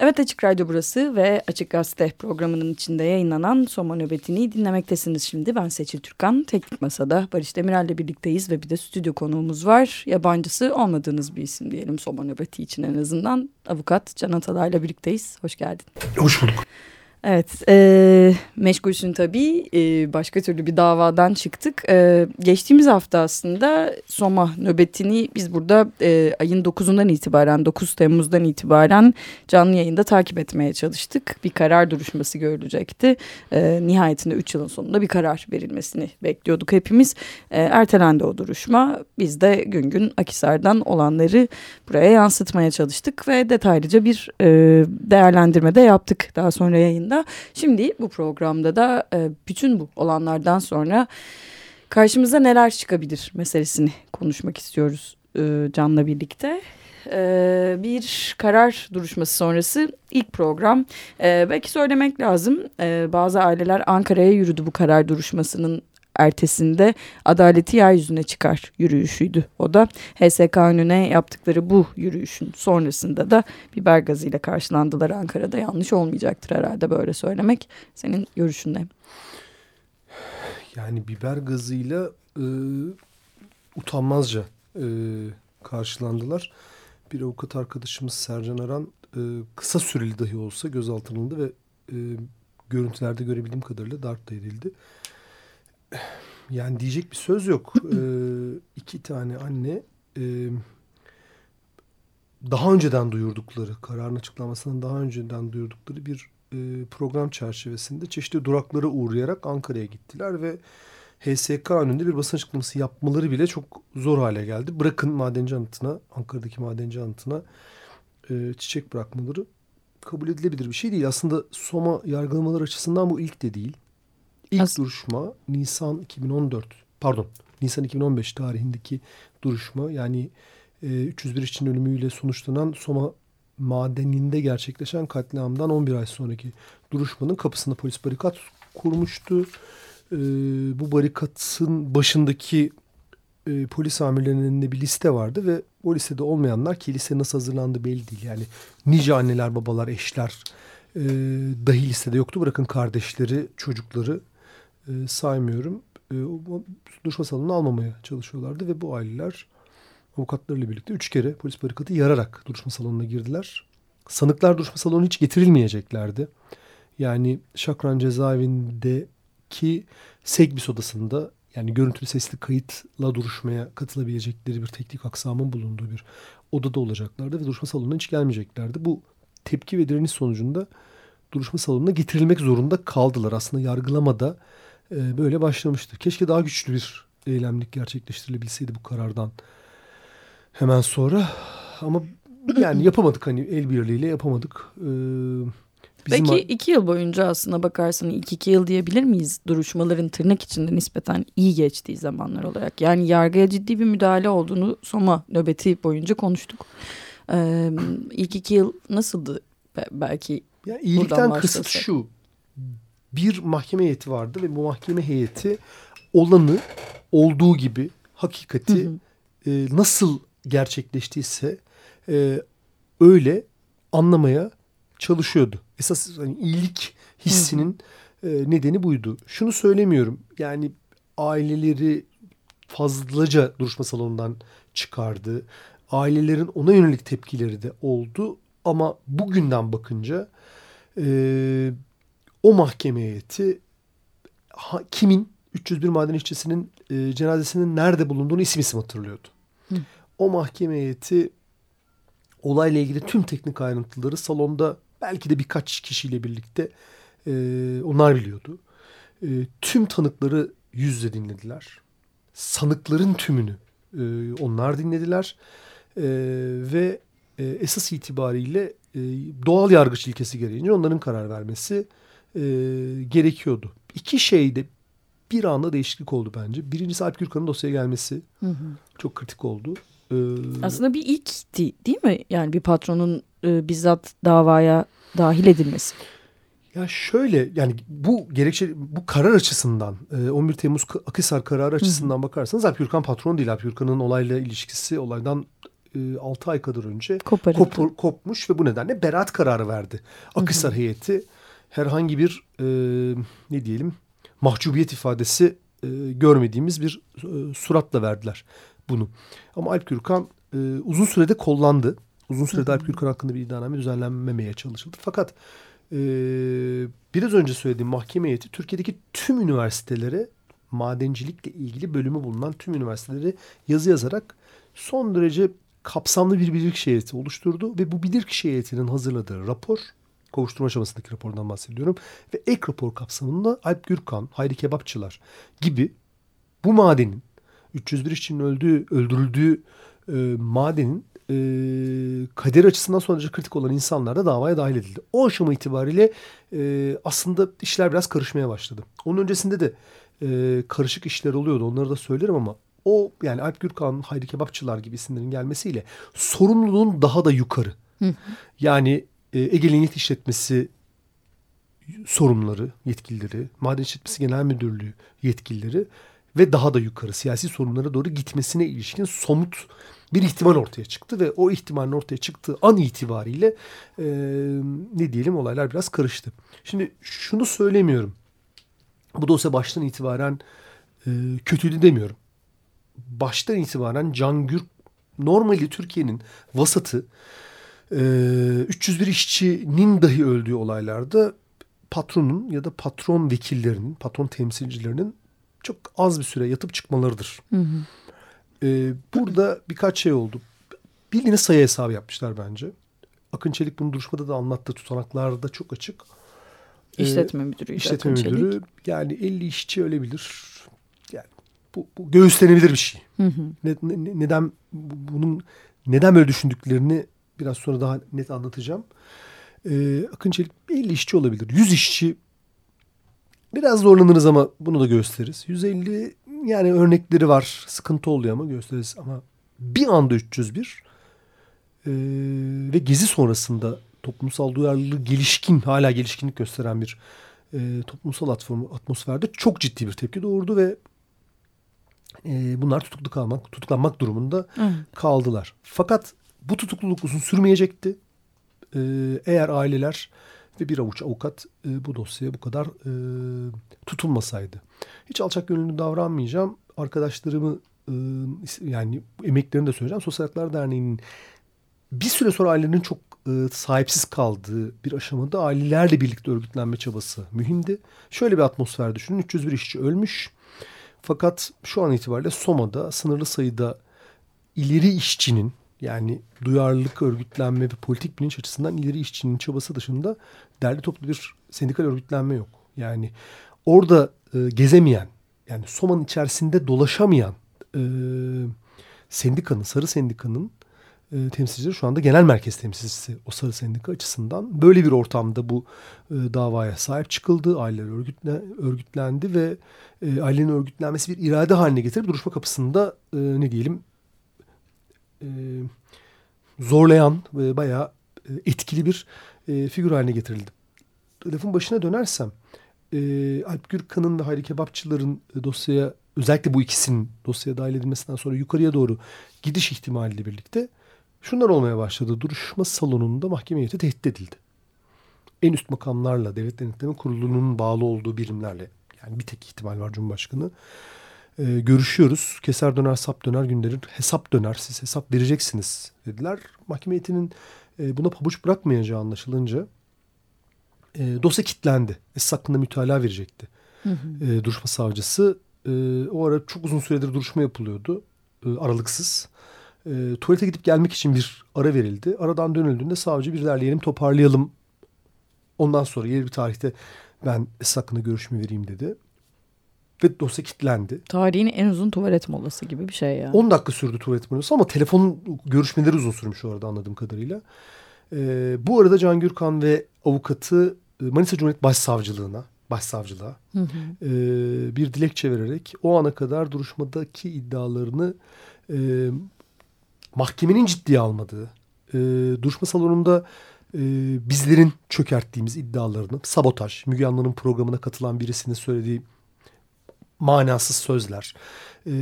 Evet Açık Radyo burası ve Açık Gazete programının içinde yayınlanan Soma Nöbeti'ni dinlemektesiniz şimdi. Ben Seçil Türkan. Teknik Masa'da Barış Demirel ile birlikteyiz ve bir de stüdyo konuğumuz var. Yabancısı olmadığınız bir isim diyelim Soma Nöbeti için en azından. Avukat Can Atalay ile birlikteyiz. Hoş geldin. Hoş bulduk. Evet, e, meşgulsün tabii. E, başka türlü bir davadan çıktık. E, geçtiğimiz hafta aslında Soma nöbetini biz burada e, ayın 9'undan itibaren, 9 Temmuz'dan itibaren canlı yayında takip etmeye çalıştık. Bir karar duruşması görülecekti. E, nihayetinde 3 yılın sonunda bir karar verilmesini bekliyorduk hepimiz. E, ertelendi o duruşma. Biz de gün gün Akisar'dan olanları buraya yansıtmaya çalıştık ve detaylıca bir e, değerlendirme de yaptık daha sonra yayında aslında. Şimdi bu programda da e, bütün bu olanlardan sonra karşımıza neler çıkabilir meselesini konuşmak istiyoruz e, Can'la birlikte. E, bir karar duruşması sonrası ilk program. E, belki söylemek lazım e, bazı aileler Ankara'ya yürüdü bu karar duruşmasının ertesinde adaleti yeryüzüne çıkar yürüyüşüydü. O da HSK önüne yaptıkları bu yürüyüşün sonrasında da biber gazıyla karşılandılar Ankara'da. Yanlış olmayacaktır herhalde böyle söylemek. Senin görüşün ne? Yani biber gazıyla e, utanmazca e, karşılandılar. Bir avukat arkadaşımız Sercan Aran e, kısa süreli dahi olsa gözaltına alındı ve e, görüntülerde görebildiğim kadarıyla darp da edildi. Yani diyecek bir söz yok. ee, iki tane anne e, daha önceden duyurdukları, kararın açıklamasının daha önceden duyurdukları bir e, program çerçevesinde çeşitli duraklara uğrayarak Ankara'ya gittiler ve HSK önünde bir basın açıklaması yapmaları bile çok zor hale geldi. Bırakın madenci anıtına, Ankara'daki madenci anıtına e, çiçek bırakmaları kabul edilebilir bir şey değil. Aslında Soma yargılamalar açısından bu ilk de değil. İlk As duruşma Nisan 2014 pardon Nisan 2015 tarihindeki duruşma yani e, 301 işçinin ölümüyle sonuçlanan Soma madeninde gerçekleşen katliamdan 11 ay sonraki duruşmanın kapısında polis barikat kurmuştu. E, bu barikatın başındaki e, polis amirlerinin elinde bir liste vardı ve o listede olmayanlar ki liste nasıl hazırlandı belli değil. Yani nice anneler, babalar, eşler e, dahi listede yoktu. Bırakın kardeşleri, çocukları e, saymıyorum. E, duruşma salonunu almamaya çalışıyorlardı ve bu aileler avukatlarıyla birlikte üç kere polis barikatı yararak duruşma salonuna girdiler. Sanıklar duruşma salonuna hiç getirilmeyeceklerdi. Yani Şakran cezaevindeki Segbis odasında yani görüntülü sesli kayıtla duruşmaya katılabilecekleri bir teknik aksamın bulunduğu bir odada olacaklardı ve duruşma salonuna hiç gelmeyeceklerdi. Bu tepki ve direniş sonucunda duruşma salonuna getirilmek zorunda kaldılar. Aslında yargılamada e, böyle başlamıştı. Keşke daha güçlü bir eylemlik gerçekleştirilebilseydi bu karardan hemen sonra. Ama yani yapamadık hani el birliğiyle yapamadık. Ee, bizim Peki iki yıl boyunca aslında bakarsan ilk iki yıl diyebilir miyiz duruşmaların tırnak içinde nispeten iyi geçtiği zamanlar olarak? Yani yargıya ciddi bir müdahale olduğunu Soma nöbeti boyunca konuştuk. Ee, ilk iki yıl nasıldı belki? Ya iyilikten kısıt şu bir mahkeme heyeti vardı ve bu mahkeme heyeti olanı olduğu gibi hakikati hı hı. E, nasıl gerçekleştiyse e, öyle anlamaya çalışıyordu. Esas hani iyilik hissinin hı hı. E, nedeni buydu. Şunu söylemiyorum yani aileleri fazlaca duruşma salonundan çıkardı. Ailelerin ona yönelik tepkileri de oldu ama bugünden bakınca e, o mahkeme heyeti ha, kimin 301 maden işçisinin e, cenazesinin nerede bulunduğunu isim isim hatırlıyordu. Hı. O mahkeme heyeti olayla ilgili tüm teknik ayrıntıları salonda belki de birkaç kişiyle birlikte e, onlar biliyordu. E, tüm tanıkları yüzle dinlediler. Sanıkların tümünü e, onlar dinlediler. E, ve e, esas itibariyle e, doğal yargıç ilkesi gereğince onların karar vermesi e, gerekiyordu. İki şeyde bir anda değişiklik oldu bence. Birincisi Alp Gürkan'ın dosyaya gelmesi hı hı. çok kritik oldu. Ee, Aslında bir ilkti değil mi? Yani bir patronun e, bizzat davaya dahil edilmesi. Ya şöyle yani bu gerekçe bu karar açısından 11 Temmuz Akhisar kararı açısından Hı. bakarsanız Alp Gürkan patron değil. Alp Gürkan'ın olayla ilişkisi olaydan e, 6 ay kadar önce kopur, kopmuş ve bu nedenle beraat kararı verdi. Akhisar heyeti herhangi bir e, ne diyelim mahcubiyet ifadesi e, görmediğimiz bir e, suratla verdiler bunu. Ama Alp Gürkan e, uzun sürede kollandı. Uzun sürede Alp Gürkan hakkında bir iddianame düzenlenmemeye çalışıldı. Fakat e, biraz önce söylediğim mahkeme heyeti Türkiye'deki tüm üniversitelere madencilikle ilgili bölümü bulunan tüm üniversiteleri yazı yazarak son derece kapsamlı bir bilirkişi heyeti oluşturdu ve bu bilirkişi heyetinin hazırladığı rapor kovuşturma aşamasındaki rapordan bahsediyorum ve ek rapor kapsamında Alp Gürkan, Hayri Kebapçılar gibi bu madenin 301 işçinin öldüğü, öldürüldüğü e, madenin e, kader açısından son derece kritik olan insanlar da davaya dahil edildi. O aşama itibariyle e, aslında işler biraz karışmaya başladı. Onun öncesinde de e, karışık işler oluyordu. Onları da söylerim ama o yani Alp Gürkan, Hayri Kebapçılar gibi isimlerin gelmesiyle sorumluluğun daha da yukarı. Hı. Yani Ege Lignit İşletmesi sorumluları, yetkilileri, Maden İşletmesi Genel Müdürlüğü yetkilileri ve daha da yukarı siyasi sorunlara doğru gitmesine ilişkin somut bir ihtimal ortaya çıktı ve o ihtimalin ortaya çıktığı an itibariyle e, ne diyelim olaylar biraz karıştı. Şimdi şunu söylemiyorum. Bu dosya baştan itibaren e, kötüydü demiyorum. Baştan itibaren Can Gür normali Türkiye'nin vasatı e, 301 işçinin dahi öldüğü olaylarda patronun ya da patron vekillerinin, patron temsilcilerinin çok az bir süre yatıp çıkmalarıdır. Hı hı. Ee, burada birkaç şey oldu. Bildiğiniz sayı hesabı yapmışlar bence. Akın Çelik bunu duruşmada da anlattı. Tutanaklarda çok açık. İşletme müdürü. İşletme müdürü. Yani 50 işçi ölebilir. Yani bu, bu göğüslenebilir bir şey. Hı hı. Ne, ne, neden bunun neden böyle düşündüklerini biraz sonra daha net anlatacağım. Ee, Akın Çelik 50 işçi olabilir. 100 işçi biraz zorlanırız ama bunu da gösteririz. 150 yani örnekleri var. Sıkıntı oluyor ama gösteririz. Ama bir anda 301 ee, ve gezi sonrasında toplumsal duyarlılığı gelişkin, hala gelişkinlik gösteren bir e, toplumsal atmosferde çok ciddi bir tepki doğurdu ve e, bunlar tutuklu kalmak, tutuklanmak durumunda Hı. kaldılar. Fakat bu tutukluluk uzun sürmeyecekti. E, eğer aileler ve bir avuç avukat e, bu dosyaya bu kadar e, tutulmasaydı. Hiç alçak gönüllü davranmayacağım. Arkadaşlarımı e, yani emeklerini de söyleyeceğim. Sosyal Haklar Derneği'nin bir süre sonra ailelerin çok sahipsiz kaldığı bir aşamada ailelerle birlikte örgütlenme çabası mühimdi. Şöyle bir atmosfer düşünün. 301 işçi ölmüş. Fakat şu an itibariyle Soma'da sınırlı sayıda ileri işçinin yani duyarlılık, örgütlenme ve politik bilinç açısından ileri işçinin çabası dışında derli toplu bir sendikal örgütlenme yok. Yani orada e, gezemeyen, yani Soma'nın içerisinde dolaşamayan e, sendikanın, sarı sendikanın e, temsilcileri şu anda genel merkez temsilcisi o sarı sendika açısından. Böyle bir ortamda bu e, davaya sahip çıkıldı. Aileler örgütle, örgütlendi ve e, ailenin örgütlenmesi bir irade haline getirip duruşma kapısında e, ne diyelim e, zorlayan ve bayağı e, etkili bir e, figür haline getirildi. Lafın başına dönersem e, Alp Gürkan'ın ve Hayri Kebapçılar'ın e, dosyaya özellikle bu ikisinin dosyaya dahil edilmesinden sonra yukarıya doğru gidiş ihtimaliyle birlikte şunlar olmaya başladı. Duruşma salonunda mahkeme heyeti tehdit edildi. En üst makamlarla, Devlet Denetleme Kurulu'nun bağlı olduğu birimlerle yani bir tek ihtimal var Cumhurbaşkanı. Ee, görüşüyoruz. Keser döner, sap döner günlerin hesap döner. Siz hesap vereceksiniz dediler. Mahkeme heyetinin e, buna pabuç bırakmayacağı anlaşılınca e, dosya kilitlendi. Esas hakkında mütalaa verecekti. Hı hı. E, duruşma savcısı. E, o ara çok uzun süredir duruşma yapılıyordu. E, aralıksız. E, tuvalete gidip gelmek için bir ara verildi. Aradan dönüldüğünde savcı bir derleyelim toparlayalım. Ondan sonra yeni bir tarihte ben esas hakkında görüşme vereyim dedi. Ve dosya kilitlendi. Tarihin en uzun tuvalet molası gibi bir şey ya. 10 dakika sürdü tuvalet molası ama telefon görüşmeleri uzun sürmüş orada anladığım kadarıyla. Ee, bu arada Can Gürkan ve avukatı e, Manisa Cumhuriyet Başsavcılığına, Başsavcılığa Hı hı. e, bir dilekçe vererek o ana kadar duruşmadaki iddialarını e, mahkemenin ciddiye almadığı, e, duruşma salonunda e, bizlerin çökerttiğimiz iddialarını, sabotaj, Müge Anlı'nın programına katılan birisinin söylediği manasız sözler, e,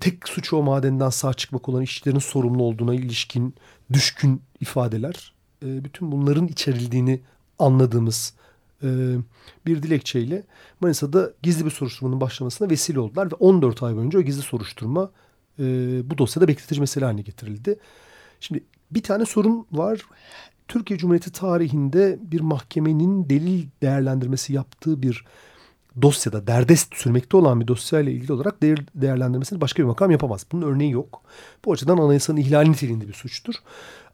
tek suçu o madenden sağ çıkmak olan işçilerin sorumlu olduğuna ilişkin düşkün ifadeler, e, bütün bunların içerildiğini anladığımız e, bir dilekçeyle Manisa'da gizli bir soruşturmanın başlamasına vesile oldular ve 14 ay boyunca o gizli soruşturma e, bu dosyada bekletici mesele haline getirildi. Şimdi bir tane sorun var. Türkiye Cumhuriyeti tarihinde bir mahkemenin delil değerlendirmesi yaptığı bir dosyada derdest sürmekte olan bir dosyayla ilgili olarak değer, değerlendirmesini başka bir makam yapamaz. Bunun örneği yok. Bu açıdan anayasanın ihlali niteliğinde bir suçtur.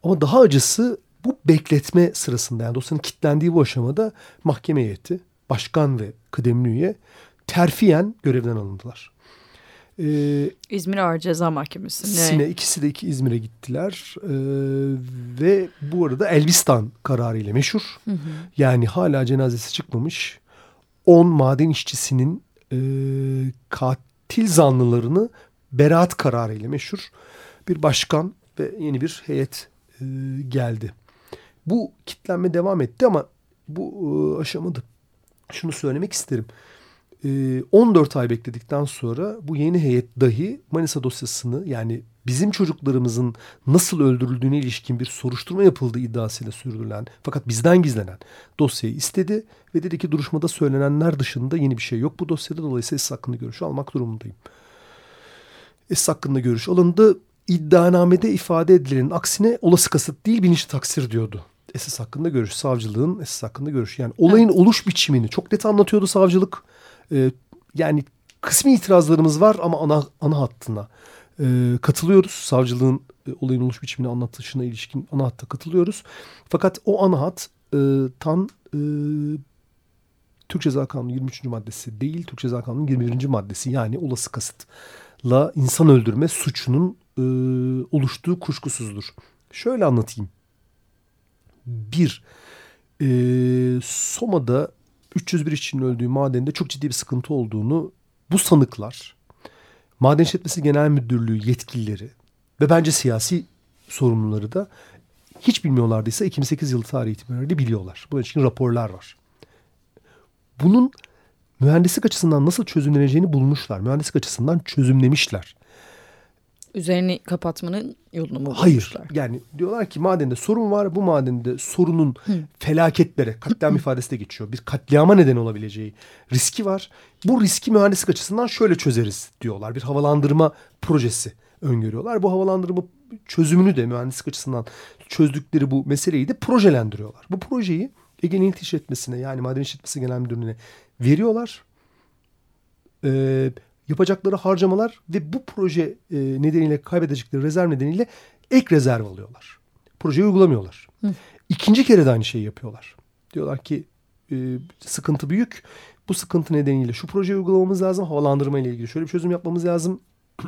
Ama daha acısı bu bekletme sırasında yani dosyanın kilitlendiği bu aşamada mahkeme heyeti, başkan ve kıdemli üye terfiyen görevden alındılar. Ee, İzmir Ağır Ceza Mahkemesi'ne. Sine, ikisi de iki İzmir'e gittiler. Ee, ve bu arada Elbistan kararıyla meşhur. Hı hı. Yani hala cenazesi çıkmamış 10 maden işçisinin e, katil zanlılarını beraat kararıyla meşhur bir başkan ve yeni bir heyet e, geldi. Bu kitlenme devam etti ama bu e, aşamada şunu söylemek isterim. 14 ee, ay bekledikten sonra bu yeni heyet dahi Manisa dosyasını yani bizim çocuklarımızın nasıl öldürüldüğüne ilişkin bir soruşturma yapıldığı iddiasıyla sürdürülen fakat bizden gizlenen dosyayı istedi ve dedi ki duruşmada söylenenler dışında yeni bir şey yok bu dosyada dolayısıyla esas hakkında görüşü almak durumundayım. Esas hakkında görüş alındı. İddianamede ifade edilenin aksine olası kasıt değil bilinçli taksir diyordu. Esas hakkında görüş, savcılığın esas hakkında görüş. Yani olayın evet. oluş biçimini çok net anlatıyordu savcılık e, yani kısmi itirazlarımız var ama ana, ana hattına e, katılıyoruz. Savcılığın e, olayın oluş biçimini anlatışına ilişkin ana hatta katılıyoruz. Fakat o ana hat e, tam e, Türk Ceza Kanunu 23. maddesi değil, Türk Ceza Kanunu 21. maddesi yani olası kasıtla insan öldürme suçunun e, oluştuğu kuşkusuzdur. Şöyle anlatayım. Bir, e, Soma'da 301 işçinin öldüğü madende çok ciddi bir sıkıntı olduğunu bu sanıklar, Maden İşletmesi Genel Müdürlüğü yetkilileri ve bence siyasi sorumluları da hiç bilmiyorlardıysa 2008 yılı tarihi itibariyle biliyorlar. Bunun için raporlar var. Bunun mühendislik açısından nasıl çözümleneceğini bulmuşlar. Mühendislik açısından çözümlemişler üzerini kapatmanın yolunu mu Hayır. Bulmuşlar? Yani diyorlar ki madende sorun var. Bu madende sorunun Hı. felaketlere, katliam ifadesi de geçiyor. Bir katliama neden olabileceği riski var. Bu riski mühendislik açısından şöyle çözeriz diyorlar. Bir havalandırma projesi öngörüyorlar. Bu havalandırma çözümünü de mühendislik açısından çözdükleri bu meseleyi de projelendiriyorlar. Bu projeyi Ege Nil İşletmesi'ne yani Maden İşletmesi Genel Müdürlüğü'ne veriyorlar. Ee, yapacakları harcamalar ve bu proje e, nedeniyle kaybedecekleri rezerv nedeniyle ek rezerv alıyorlar. Projeyi uygulamıyorlar. Hı. İkinci kere de aynı şeyi yapıyorlar. Diyorlar ki e, sıkıntı büyük. Bu sıkıntı nedeniyle şu projeyi uygulamamız lazım. Havalandırma ile ilgili şöyle bir çözüm yapmamız lazım.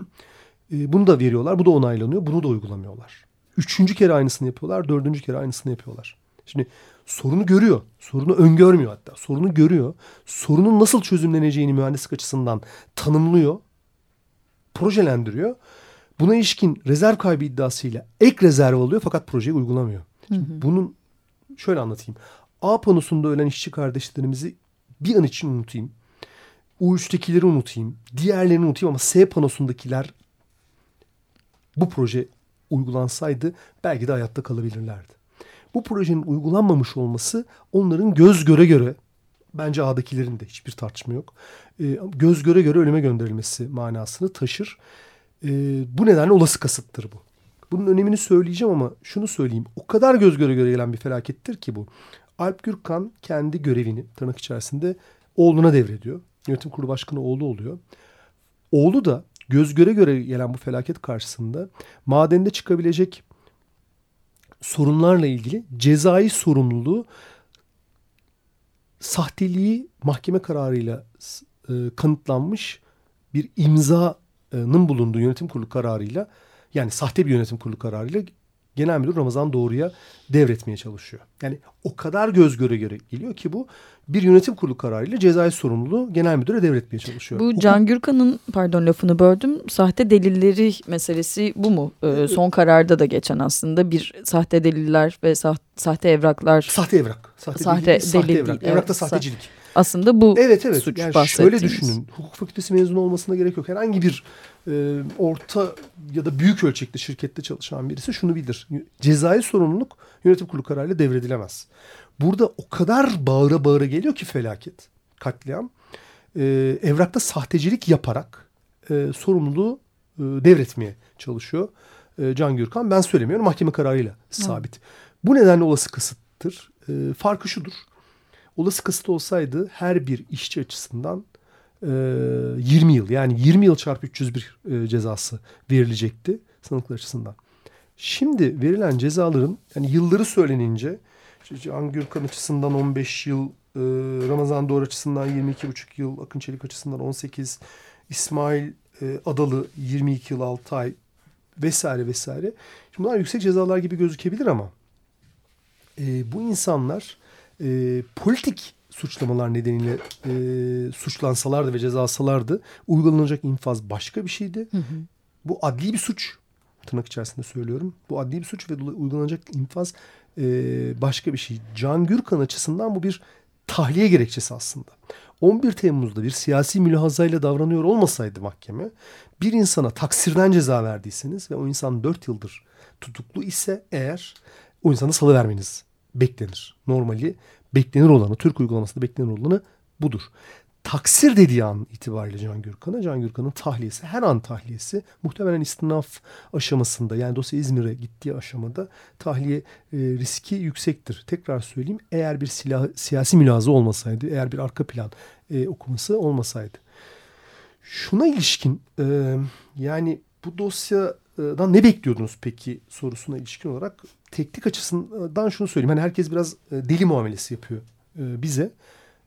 e, bunu da veriyorlar. Bu da onaylanıyor. Bunu da uygulamıyorlar. Üçüncü kere aynısını yapıyorlar. Dördüncü kere aynısını yapıyorlar. Şimdi sorunu görüyor. Sorunu öngörmüyor hatta. Sorunu görüyor. Sorunun nasıl çözümleneceğini mühendislik açısından tanımlıyor. Projelendiriyor. Buna ilişkin rezerv kaybı iddiasıyla ek rezerv alıyor fakat projeyi uygulamıyor. Hı hı. Bunun şöyle anlatayım. A panosunda ölen işçi kardeşlerimizi bir an için unutayım. U3'tekileri unutayım. Diğerlerini unutayım ama S panosundakiler bu proje uygulansaydı belki de hayatta kalabilirlerdi bu projenin uygulanmamış olması onların göz göre göre bence A'dakilerin de hiçbir tartışma yok. E, göz göre göre ölüme gönderilmesi manasını taşır. E, bu nedenle olası kasıttır bu. Bunun önemini söyleyeceğim ama şunu söyleyeyim. O kadar göz göre göre gelen bir felakettir ki bu. Alp Gürkan kendi görevini tırnak içerisinde oğluna devrediyor. Yönetim kurulu başkanı oğlu oluyor. Oğlu da göz göre göre gelen bu felaket karşısında madende çıkabilecek sorunlarla ilgili cezai sorumluluğu sahteliği mahkeme kararıyla e, kanıtlanmış bir imzanın bulunduğu yönetim kurulu kararıyla yani sahte bir yönetim kurulu kararıyla Genel Müdür Ramazan Doğru'ya devretmeye çalışıyor. Yani o kadar göz göre göre geliyor ki bu bir yönetim kurulu kararıyla cezai sorumluluğu genel müdüre devretmeye çalışıyor. Bu Can Gürkan'ın pardon lafını böldüm. Sahte delilleri meselesi bu mu? Ee, son kararda da geçen aslında bir sahte deliller ve sahte, sahte evraklar. Sahte evrak. Sahte, sahte delil, sahte evrak. Değil, Evrakta sahtecilik. Aslında bu evet, evet. suç yani Şöyle düşünün. Hukuk fakültesi mezunu olmasına gerek yok. Herhangi bir e, orta ya da büyük ölçekli şirkette çalışan birisi şunu bilir. Cezai sorumluluk yönetim kurulu kararıyla devredilemez. Burada o kadar bağıra bağıra geliyor ki felaket, katliam. E, evrakta sahtecilik yaparak e, sorumluluğu e, devretmeye çalışıyor e, Can Gürkan. Ben söylemiyorum mahkeme kararıyla sabit. Hı. Bu nedenle olası kısıttır. E, farkı şudur. Olası kısıt olsaydı her bir işçi açısından e, 20 yıl yani 20 yıl çarpı 301 e, cezası verilecekti sanıklar açısından. Şimdi verilen cezaların yani yılları söylenince Can Gürkan açısından 15 yıl, e, Ramazan Doğru açısından 22,5 yıl, Akın Çelik açısından 18, İsmail e, Adalı 22 yıl 6 ay vesaire vesaire. Şimdi bunlar yüksek cezalar gibi gözükebilir ama e, bu insanlar e, politik suçlamalar nedeniyle e, suçlansalardı ve cezasalardı uygulanacak infaz başka bir şeydi. Hı hı. Bu adli bir suç tırnak içerisinde söylüyorum. Bu adli bir suç ve uygulanacak infaz e, başka bir şey. Can Gürkan açısından bu bir tahliye gerekçesi aslında. 11 Temmuz'da bir siyasi mülahazayla davranıyor olmasaydı mahkeme bir insana taksirden ceza verdiyseniz ve o insan 4 yıldır tutuklu ise eğer o insanı salıvermeniz beklenir. Normali beklenir olanı, Türk uygulamasında beklenir olanı budur. Taksir dediği an itibariyle Can Gürkan'a, Can Gürkan'ın tahliyesi, her an tahliyesi muhtemelen istinaf aşamasında yani dosya İzmir'e gittiği aşamada tahliye e, riski yüksektir. Tekrar söyleyeyim eğer bir silah, siyasi mülazı olmasaydı, eğer bir arka plan e, okuması olmasaydı. Şuna ilişkin e, yani bu dosyadan ne bekliyordunuz peki sorusuna ilişkin olarak teknik açısından şunu söyleyeyim. Hani herkes biraz e, deli muamelesi yapıyor e, bize.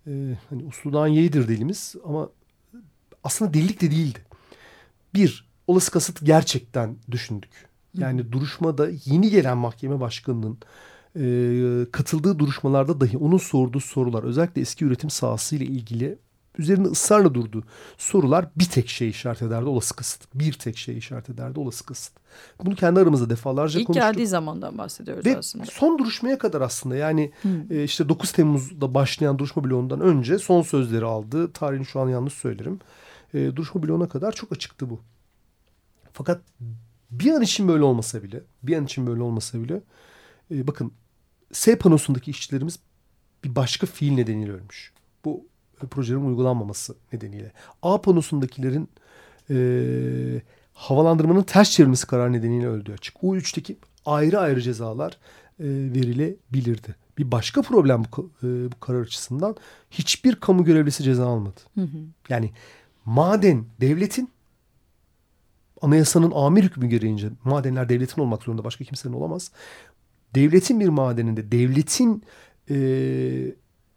E, hani usludan yeğidir dilimiz ama aslında delilik de değildi. Bir, olası kasıt gerçekten düşündük. Yani duruşmada yeni gelen mahkeme başkanının e, katıldığı duruşmalarda dahi onun sorduğu sorular özellikle eski üretim sahası ile ilgili üzerinde ısrarla durduğu sorular bir tek şey işaret ederdi olası kısıt. Bir tek şey işaret ederdi olası kısıt. Bunu kendi aramızda defalarca İlk konuştuk. İlk geldiği zamandan bahsediyoruz Ve aslında. son duruşmaya kadar aslında yani hmm. e, işte 9 Temmuz'da başlayan duruşma bloğundan önce son sözleri aldı. Tarihini şu an yanlış söylerim. E, duruşma bloğuna kadar çok açıktı bu. Fakat bir an için böyle olmasa bile bir an için böyle olmasa bile e, bakın S panosundaki işçilerimiz bir başka fiil nedeniyle ölmüş. Bu projelerin uygulanmaması nedeniyle. A panosundakilerin e, havalandırmanın ters çevirmesi kararı nedeniyle öldüğü açık. U3'teki ayrı ayrı cezalar e, verilebilirdi. Bir başka problem bu, e, bu karar açısından hiçbir kamu görevlisi ceza almadı. Hı hı. Yani maden devletin anayasanın amir hükmü gereğince madenler devletin olmak zorunda başka kimsenin olamaz. Devletin bir madeninde devletin e,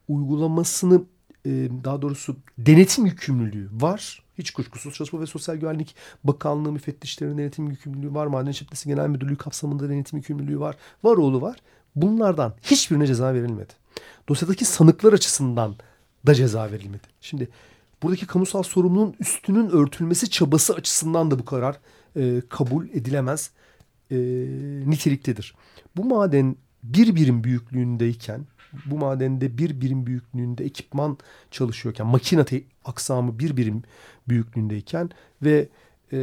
uygulamasını daha doğrusu denetim yükümlülüğü var. Hiç kuşkusuz Çalışma ve Sosyal Güvenlik Bakanlığı müfettişlerinin denetim yükümlülüğü var. Maden İşletmesi Genel Müdürlüğü kapsamında denetim yükümlülüğü var. Var oğlu var. Bunlardan hiçbirine ceza verilmedi. Dosyadaki sanıklar açısından da ceza verilmedi. Şimdi buradaki kamusal sorumluluğun üstünün örtülmesi çabası açısından da bu karar e, kabul edilemez e, niteliktedir. Bu maden bir birim büyüklüğündeyken bu madende bir birim büyüklüğünde ekipman çalışıyorken makine aksamı bir birim büyüklüğündeyken ve e,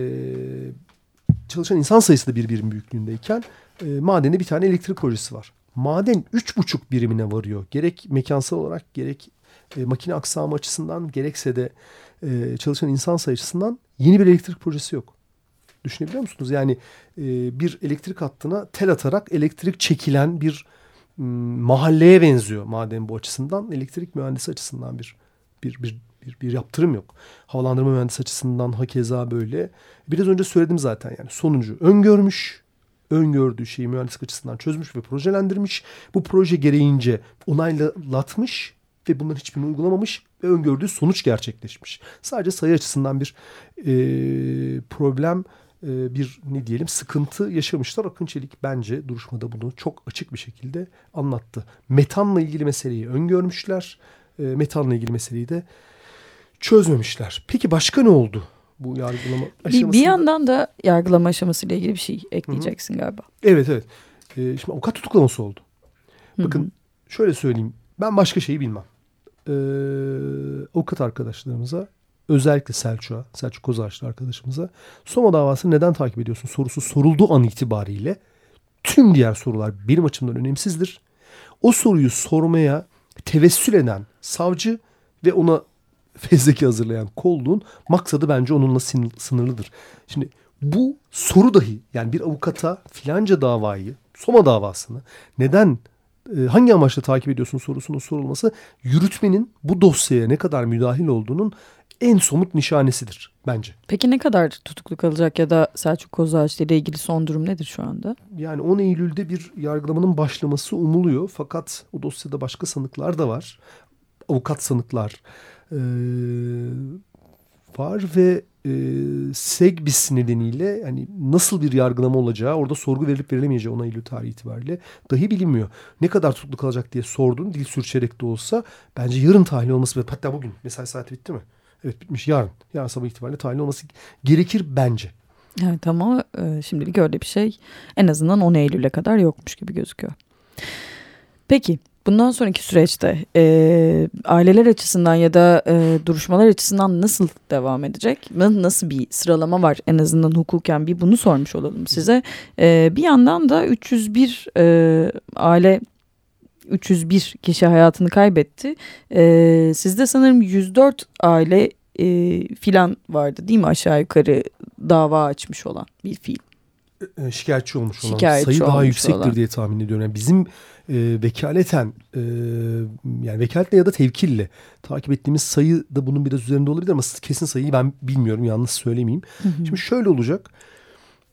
çalışan insan sayısı da bir birim büyüklüğündeyken e, madende bir tane elektrik projesi var. Maden üç buçuk birimine varıyor. Gerek mekansal olarak gerek e, makine aksamı açısından gerekse de e, çalışan insan sayı açısından yeni bir elektrik projesi yok. Düşünebiliyor musunuz? Yani e, bir elektrik hattına tel atarak elektrik çekilen bir mahalleye benziyor maden bu açısından. Elektrik mühendisi açısından bir bir bir bir, bir yaptırım yok. Havalandırma mühendisi açısından hakeza böyle. Biraz önce söyledim zaten yani sonucu öngörmüş. Öngördüğü şeyi mühendislik açısından çözmüş ve projelendirmiş. Bu proje gereğince onaylatmış ve bunların hiçbirini uygulamamış ve öngördüğü sonuç gerçekleşmiş. Sadece sayı açısından bir e, problem e, bir ne diyelim sıkıntı yaşamışlar. Akın Çelik bence duruşmada bunu çok açık bir şekilde anlattı. Metanla ilgili meseleyi öngörmüşler. E, metanla ilgili meseleyi de çözmemişler. Peki başka ne oldu bu yargılama aşamasında? Bir, bir yandan da yargılama aşamasıyla ilgili bir şey ekleyeceksin Hı -hı. galiba. Evet evet. E, şimdi avukat tutuklaması oldu. Bakın Hı -hı. şöyle söyleyeyim. Ben başka şeyi bilmem. e, avukat arkadaşlarımıza özellikle Selçuk'a, Selçuk Kozağaçlı arkadaşımıza Soma davasını neden takip ediyorsun sorusu sorulduğu an itibariyle tüm diğer sorular benim açımdan önemsizdir. O soruyu sormaya tevessül eden savcı ve ona fezleke hazırlayan kolluğun maksadı bence onunla sınırlıdır. Şimdi bu soru dahi yani bir avukata filanca davayı, Soma davasını neden e, hangi amaçla takip ediyorsun sorusunun sorulması yürütmenin bu dosyaya ne kadar müdahil olduğunun en somut nişanesidir bence. Peki ne kadar tutuklu kalacak ya da Selçuk Kozağaçlı ile ilgili son durum nedir şu anda? Yani 10 Eylül'de bir yargılamanın başlaması umuluyor. Fakat o dosyada başka sanıklar da var. Avukat sanıklar ee, var ve e, Segbis nedeniyle hani nasıl bir yargılama olacağı orada sorgu verilip verilemeyeceği 10 Eylül tarihi itibariyle dahi bilinmiyor. Ne kadar tutuklu kalacak diye sordun dil sürçerek de olsa bence yarın tahliye olması ve hatta bugün mesai saati bitti mi? Evet bitmiş yarın. Yarın sabah itibariyle tahliye olması gerekir bence. Evet ama e, şimdilik öyle bir şey en azından 10 Eylül'e kadar yokmuş gibi gözüküyor. Peki bundan sonraki süreçte e, aileler açısından ya da e, duruşmalar açısından nasıl devam edecek? Nasıl bir sıralama var en azından hukuken bir bunu sormuş olalım size. E, bir yandan da 301 e, aile 301 kişi hayatını kaybetti. E, sizde sanırım 104 aile e, filan vardı değil mi aşağı yukarı dava açmış olan bir film. E, şikayetçi olmuş olan Şikayetçi sayı daha yüksektir olan. diye tahmin ediyorum. Yani bizim e, vekaleten e, yani vekaletle ya da tevkille takip ettiğimiz sayı da bunun biraz üzerinde olabilir ama kesin sayıyı ben bilmiyorum yanlış söylemeyeyim. Hı hı. Şimdi şöyle olacak.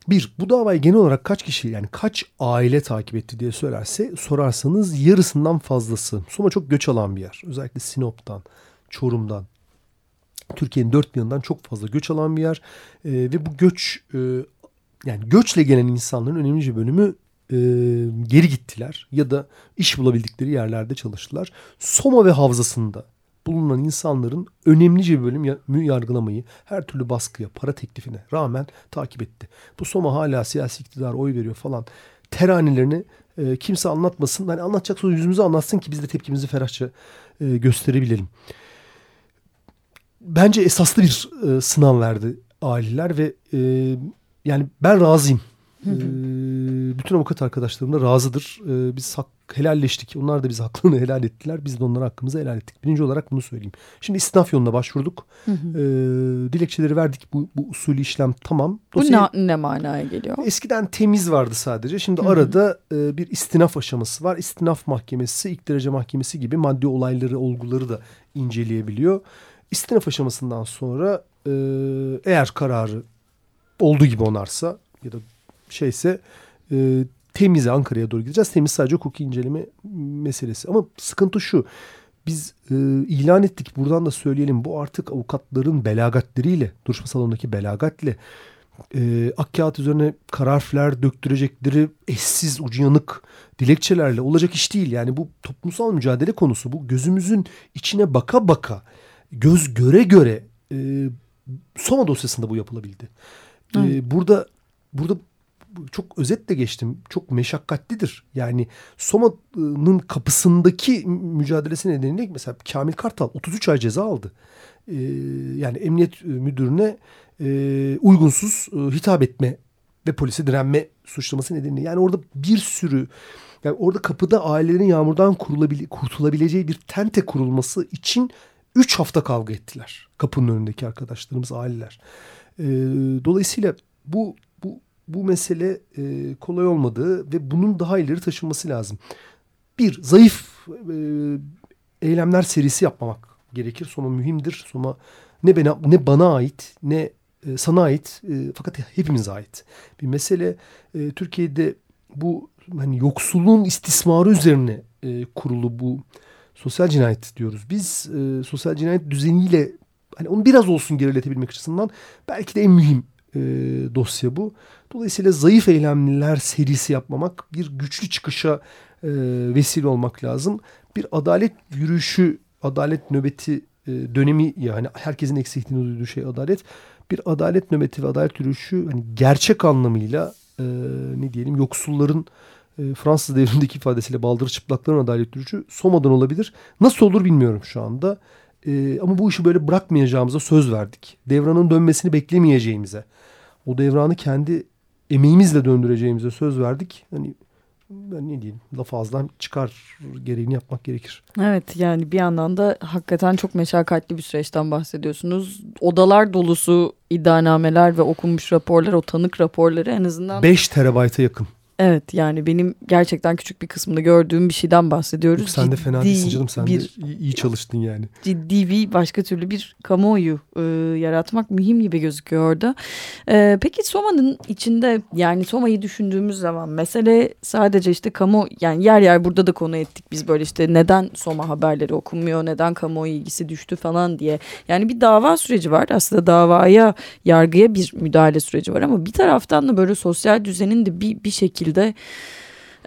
Bir, bu davayı genel olarak kaç kişi yani kaç aile takip etti diye söylerse sorarsanız yarısından fazlası. Soma çok göç alan bir yer. Özellikle Sinop'tan, Çorum'dan, Türkiye'nin dört bir yanından çok fazla göç alan bir yer. E, ve bu göç e, yani göçle gelen insanların önemli bir bölümü e, geri gittiler ya da iş bulabildikleri yerlerde çalıştılar. Soma ve havzasında bulunan insanların önemlice bir bölüm yargılamayı her türlü baskıya, para teklifine rağmen takip etti. Bu Soma hala siyasi iktidar oy veriyor falan teranelerini e, kimse anlatmasın. Hani anlatacaksa yüzümüze anlatsın ki biz de tepkimizi ferahça e, gösterebilelim. Bence esaslı bir e, sınav verdi aileler ve e, yani ben razıyım. Hı hı. E, bütün avukat arkadaşlarım da razıdır. E, biz hak, helalleştik. Onlar da bize haklarını helal ettiler. Biz de onlara hakkımızı helal ettik. Birinci olarak bunu söyleyeyim. Şimdi istinaf yoluna başvurduk. Hı hı. E, dilekçeleri verdik. Bu, bu usulü işlem tamam. Dosyayı, bu ne, ne manaya geliyor? Eskiden temiz vardı sadece. Şimdi hı hı. arada e, bir istinaf aşaması var. İstinaf mahkemesi, ilk derece mahkemesi gibi maddi olayları, olguları da inceleyebiliyor. İstinaf aşamasından sonra e, eğer kararı olduğu gibi onarsa ya da şeyse e, temize Ankara'ya doğru gideceğiz. Temiz sadece hukuki inceleme meselesi. Ama sıkıntı şu. Biz e, ilan ettik buradan da söyleyelim. Bu artık avukatların belagatleriyle, duruşma salonundaki belagatle e, ak kağıt üzerine kararfler döktürecekleri eşsiz ucu yanık dilekçelerle olacak iş değil. Yani bu toplumsal mücadele konusu. Bu gözümüzün içine baka baka göz göre göre e, Soma dosyasında bu yapılabildi. E, burada burada çok özetle geçtim. Çok meşakkatlidir. Yani Soma'nın kapısındaki mücadelesi nedeniyle mesela Kamil Kartal 33 ay ceza aldı. Ee, yani emniyet müdürüne e, uygunsuz e, hitap etme ve polise direnme suçlaması nedeniyle. Yani orada bir sürü yani orada kapıda ailelerin yağmurdan kurtulabileceği bir tente kurulması için 3 hafta kavga ettiler. Kapının önündeki arkadaşlarımız, aileler. E, dolayısıyla bu bu mesele e, kolay olmadığı ve bunun daha ileri taşınması lazım. Bir, zayıf e, eylemler serisi yapmamak gerekir. Soma mühimdir. Soma ne bana, ne bana ait ne e, sana ait e, fakat hepimize ait bir mesele. E, Türkiye'de bu hani yoksulluğun istismarı üzerine e, kurulu bu sosyal cinayet diyoruz. Biz e, sosyal cinayet düzeniyle hani onu biraz olsun geriletebilmek açısından belki de en mühim e, dosya bu. Dolayısıyla zayıf eylemliler serisi yapmamak bir güçlü çıkışa e, vesile olmak lazım. Bir adalet yürüyüşü, adalet nöbeti e, dönemi yani herkesin eksikliğini duyduğu şey adalet. Bir adalet nöbeti ve adalet yürüyüşü hani gerçek anlamıyla e, ne diyelim yoksulların e, Fransız devrimindeki ifadesiyle baldırı çıplakların adalet yürüyüşü Soma'dan olabilir. Nasıl olur bilmiyorum şu anda. E, ama bu işi böyle bırakmayacağımıza söz verdik. Devranın dönmesini beklemeyeceğimize. O devranı kendi emeğimizle döndüreceğimize söz verdik. Hani ben ne diyeyim laf ağızdan çıkar gereğini yapmak gerekir. Evet yani bir yandan da hakikaten çok meşakkatli bir süreçten bahsediyorsunuz. Odalar dolusu iddianameler ve okunmuş raporlar o tanık raporları en azından... 5 terabayta yakın. Evet yani benim gerçekten küçük bir kısmını gördüğüm bir şeyden bahsediyoruz. Yok, sen de fena değilsin canım sen bir, de iyi çalıştın yani. Ciddi bir başka türlü bir kamuoyu e, yaratmak mühim gibi gözüküyor orada. E, peki Soma'nın içinde yani Soma'yı düşündüğümüz zaman mesele sadece işte kamu yani yer yer burada da konu ettik biz böyle işte neden Soma haberleri okunmuyor neden kamuoyu ilgisi düştü falan diye. Yani bir dava süreci var aslında davaya yargıya bir müdahale süreci var ama bir taraftan da böyle sosyal düzenin de bir, bir şekilde şekilde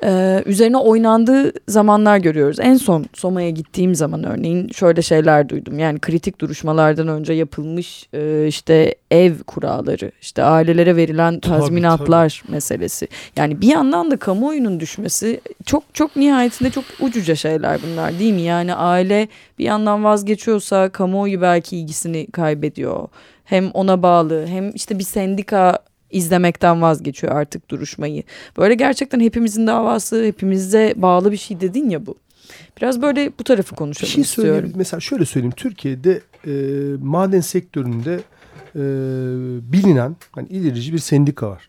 e, üzerine oynandığı zamanlar görüyoruz. En son Soma'ya gittiğim zaman örneğin şöyle şeyler duydum. Yani kritik duruşmalardan önce yapılmış e, işte ev kuralları, işte ailelere verilen tazminatlar tabii, tabii. meselesi. Yani bir yandan da kamuoyunun düşmesi çok çok nihayetinde çok ucuca şeyler bunlar değil mi? Yani aile bir yandan vazgeçiyorsa kamuoyu belki ilgisini kaybediyor. Hem ona bağlı hem işte bir sendika izlemekten vazgeçiyor artık duruşmayı. Böyle gerçekten hepimizin davası, hepimize bağlı bir şey dedin ya bu. Biraz böyle bu tarafı konuşalım bir şey istiyorum. Mesela şöyle söyleyeyim. Türkiye'de e, maden sektöründe e, bilinen yani ilerici bir sendika var.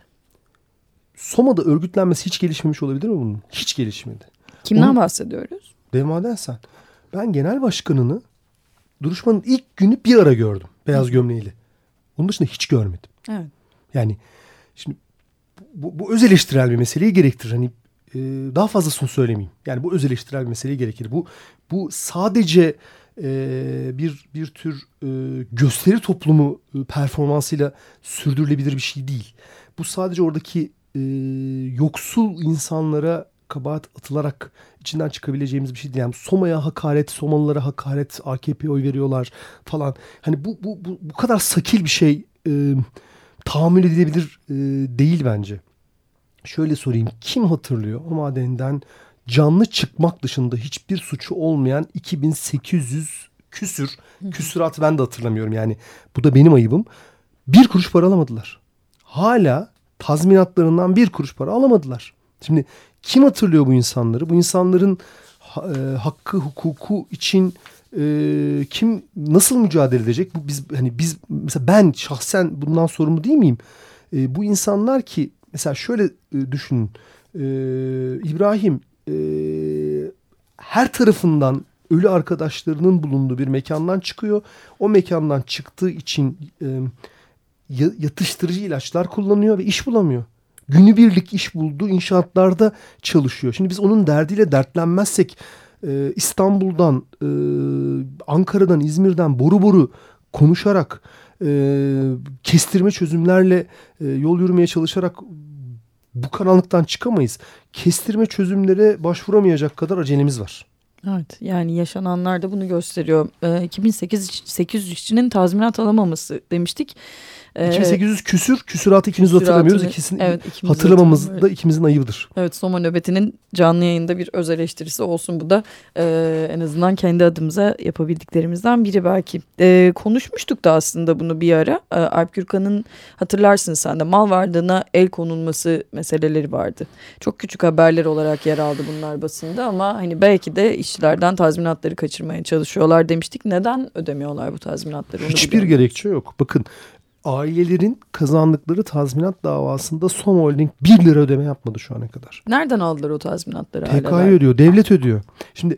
Soma'da örgütlenmesi hiç gelişmemiş olabilir mi bunun? Hiç gelişmedi. Kimden Onun, bahsediyoruz? Dev Maden Sen. Ben genel başkanını duruşmanın ilk günü bir ara gördüm. Beyaz gömleğiyle. Onun dışında hiç görmedim. Evet. Yani şimdi bu, bu öz eleştirel bir meseleyi gerektirir. Hani e, daha fazlasını söylemeyeyim. Yani bu öz eleştirel bir meseleyi gerekir. Bu bu sadece e, bir bir tür e, gösteri toplumu e, performansıyla sürdürülebilir bir şey değil. Bu sadece oradaki e, yoksul insanlara kabahat atılarak içinden çıkabileceğimiz bir şey değil. Yani Soma'ya hakaret, Somalılara hakaret, AKP'ye oy veriyorlar falan. Hani bu bu bu, bu kadar sakil bir şey e, tahammül edilebilir e, değil bence. Şöyle sorayım kim hatırlıyor o madenden canlı çıkmak dışında hiçbir suçu olmayan 2800 küsür küsuratı ben de hatırlamıyorum yani bu da benim ayıbım. Bir kuruş para alamadılar. Hala tazminatlarından bir kuruş para alamadılar. Şimdi kim hatırlıyor bu insanları? Bu insanların e, hakkı, hukuku için e, kim nasıl mücadele edecek? Bu biz hani biz mesela ben şahsen bundan sorumlu değil miyim? E, bu insanlar ki mesela şöyle e, düşünün. E, İbrahim e, her tarafından ölü arkadaşlarının bulunduğu bir mekandan çıkıyor. O mekandan çıktığı için e, yatıştırıcı ilaçlar kullanıyor ve iş bulamıyor. Günübirlik iş bulduğu inşaatlarda çalışıyor. Şimdi biz onun derdiyle dertlenmezsek e, İstanbul'dan, e, Ankara'dan, İzmir'den boru boru konuşarak, e, kestirme çözümlerle e, yol yürümeye çalışarak bu karanlıktan çıkamayız. Kestirme çözümlere başvuramayacak kadar acelemiz var. Evet yani yaşananlar da bunu gösteriyor. E, 2008 800 işçinin tazminat alamaması demiştik. 2800 ee, küsür, küsuratı ikimiz de hatırlamıyoruz. İkisini evet, hatırlamamız da ikimizin ayıbıdır. Evet, Soma nöbetinin canlı yayında bir öz eleştirisi olsun bu da. Ee, en azından kendi adımıza yapabildiklerimizden biri belki. Ee, konuşmuştuk da aslında bunu bir ara. Ee, Alp Gürkan'ın hatırlarsın sen de mal varlığına el konulması meseleleri vardı. Çok küçük haberler olarak yer aldı bunlar basında ama hani belki de işçilerden tazminatları kaçırmaya çalışıyorlar demiştik. Neden ödemiyorlar bu tazminatları? Hiçbir gerekçe yok. Bakın ailelerin kazandıkları tazminat davasında Som Holding 1 lira ödeme yapmadı şu ana kadar. Nereden aldılar o tazminatları? PK'ya ödüyor, devlet ödüyor. Şimdi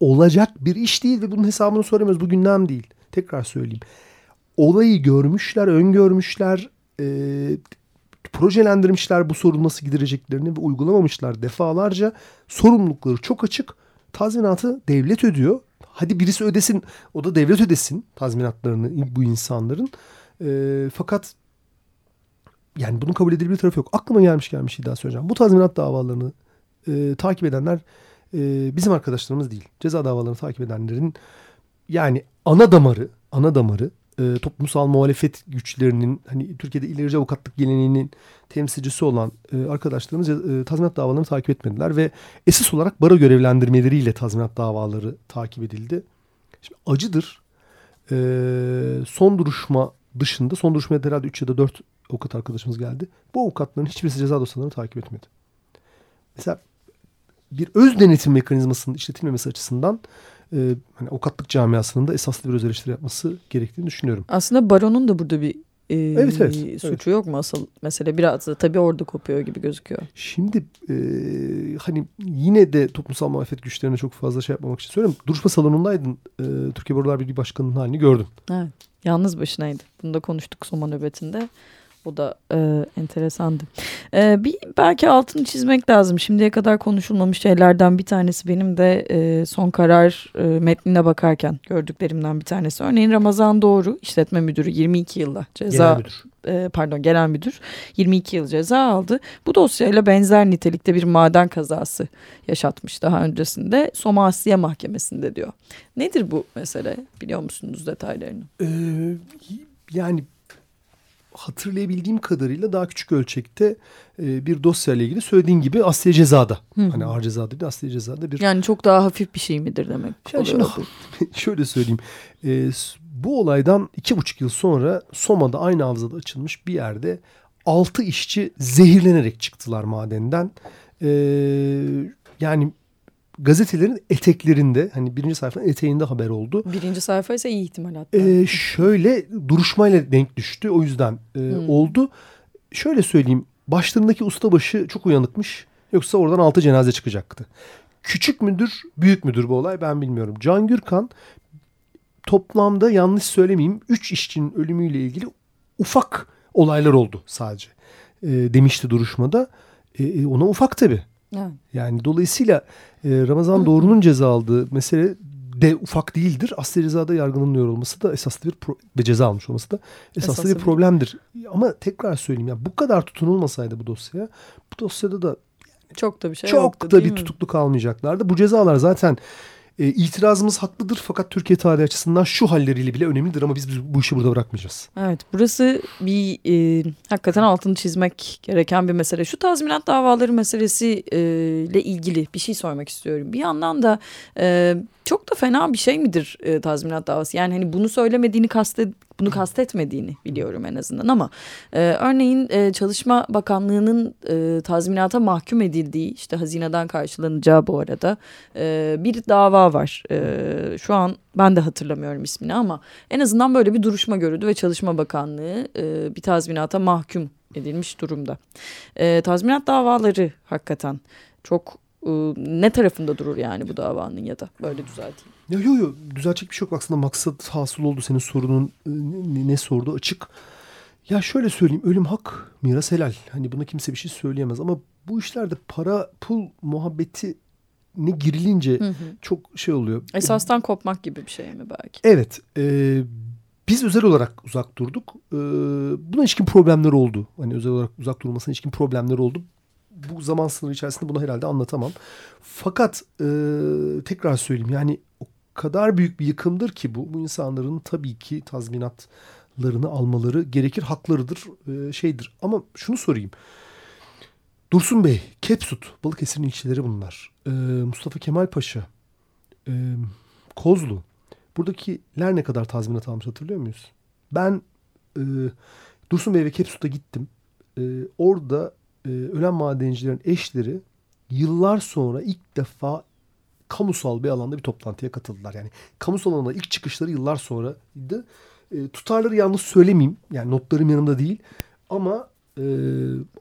olacak bir iş değil ve bunun hesabını soramıyoruz. Bu gündem değil. Tekrar söyleyeyim. Olayı görmüşler, öngörmüşler, e, projelendirmişler bu sorun nasıl gidereceklerini ve uygulamamışlar defalarca. Sorumlulukları çok açık. Tazminatı devlet ödüyor. Hadi birisi ödesin, o da devlet ödesin tazminatlarını bu insanların. E, fakat yani bunun kabul edilebilir tarafı yok. Aklıma gelmiş gelmiş iddia söyleyeceğim. Bu tazminat davalarını e, takip edenler e, bizim arkadaşlarımız değil. Ceza davalarını takip edenlerin yani ana damarı, ana damarı e, toplumsal muhalefet güçlerinin hani Türkiye'de ilerici avukatlık geleneğinin temsilcisi olan e, arkadaşlarımız e, tazminat davalarını takip etmediler ve esas olarak baro görevlendirmeleriyle tazminat davaları takip edildi. Şimdi acıdır. E, son duruşma dışında son duruşmaya herhalde 3 ya da 4 avukat arkadaşımız geldi. Bu avukatların hiçbirisi ceza dosyalarını takip etmedi. Mesela bir öz denetim mekanizmasının işletilmemesi açısından e, hani avukatlık camiasının da esaslı bir öz eleştiri yapması gerektiğini düşünüyorum. Aslında baronun da burada bir e, evet, evet, suçu evet. yok mu asıl mesele biraz da tabii orada kopuyor gibi gözüküyor. Şimdi e, hani yine de toplumsal muhalefet güçlerine çok fazla şey yapmamak için söylüyorum. Duruşma salonundaydın. E, Türkiye Barolar Birliği Başkanı'nın halini gördüm. Evet. Yalnız başınaydı. Bunu da konuştuk Soma nöbetinde. O da e, enteresandı. E, bir belki altını çizmek lazım. Şimdiye kadar konuşulmamış şeylerden bir tanesi benim de e, son karar e, metnine bakarken gördüklerimden bir tanesi. Örneğin Ramazan Doğru işletme müdürü 22 yılla ceza genel müdür. E, pardon genel müdür 22 yıl ceza aldı. Bu dosyayla benzer nitelikte bir maden kazası yaşatmış daha öncesinde Soma Mahkemesi'nde diyor. Nedir bu mesele? Biliyor musunuz detaylarını? Ee, yani hatırlayabildiğim kadarıyla daha küçük ölçekte e, bir dosyayla ilgili söylediğin gibi asliye cezada. Hı. Hani ağır ceza değil asliye cezada bir. Yani çok daha hafif bir şey midir demek? Yani şimdi, şöyle söyleyeyim. E, bu olaydan iki buçuk yıl sonra Soma'da aynı havzada açılmış bir yerde altı işçi zehirlenerek çıktılar madenden. E, yani gazetelerin eteklerinde hani birinci sayfanın eteğinde haber oldu. Birinci sayfa ise iyi ihtimal hatta. Ee, şöyle duruşmayla denk düştü o yüzden e, hmm. oldu. Şöyle söyleyeyim başlarındaki ustabaşı çok uyanıkmış yoksa oradan altı cenaze çıkacaktı. Küçük müdür büyük müdür bu olay ben bilmiyorum. Can Gürkan toplamda yanlış söylemeyeyim üç işçinin ölümüyle ilgili ufak olaylar oldu sadece e, demişti duruşmada. E, e ona ufak tabii. Evet. Yani dolayısıyla e, Ramazan Doğru'nun ceza aldığı mesele de ufak değildir. Asli cezada yargılanıyor olması da esaslı bir pro- ve ceza almış olması da esaslı, esaslı bir problemdir. Ama tekrar söyleyeyim ya bu kadar tutunulmasaydı bu dosyaya bu dosyada da çok da bir şey çok yoktu, da bir mi? tutukluk almayacaklardı. Bu cezalar zaten e, itirazımız haklıdır fakat Türkiye tarihi açısından şu halleriyle bile önemlidir ama biz bu işi burada bırakmayacağız. Evet burası bir e, hakikaten altını çizmek gereken bir mesele. Şu tazminat davaları meselesi e, ilgili bir şey sormak istiyorum. Bir yandan da e, çok da fena bir şey midir e, tazminat davası? Yani hani bunu söylemediğini kastet bunu kastetmediğini biliyorum en azından ama e, örneğin e, Çalışma Bakanlığı'nın e, tazminata mahkum edildiği işte hazineden karşılanacağı bu arada e, bir dava var. E, şu an ben de hatırlamıyorum ismini ama en azından böyle bir duruşma görüldü ve Çalışma Bakanlığı e, bir tazminata mahkum edilmiş durumda. E, tazminat davaları hakikaten çok ne tarafında durur yani bu davanın ya da böyle düzelteyim. Ya yok yok düzeltecek bir şey yok. Aslında maksat hasıl oldu senin sorunun e, ne, ne sordu açık. Ya şöyle söyleyeyim ölüm hak miras helal. Hani buna kimse bir şey söyleyemez ama bu işlerde para pul muhabbeti ne girilince hı hı. çok şey oluyor. Esastan kopmak gibi bir şey mi belki? Evet. E, biz özel olarak uzak durduk. E, buna ilişkin problemler oldu. Hani özel olarak uzak durmasına ilişkin problemler oldu bu zaman sınırı içerisinde bunu herhalde anlatamam. Fakat e, tekrar söyleyeyim yani o kadar büyük bir yıkımdır ki bu. Bu insanların tabii ki tazminatlarını almaları gerekir. Haklarıdır, e, şeydir. Ama şunu sorayım. Dursun Bey, Kepsut, Balıkesir'in ilçeleri bunlar. E, Mustafa Kemal Paşa, e, Kozlu. Buradakiler ne kadar tazminat almış hatırlıyor muyuz? Ben e, Dursun Bey ve Kepsut'a gittim. E, orada e, ölen madencilerin eşleri yıllar sonra ilk defa kamusal bir alanda bir toplantıya katıldılar. Yani kamusal alanda ilk çıkışları yıllar sonraydı. E, tutarları yalnız söylemeyeyim. Yani notlarım yanımda değil. Ama e,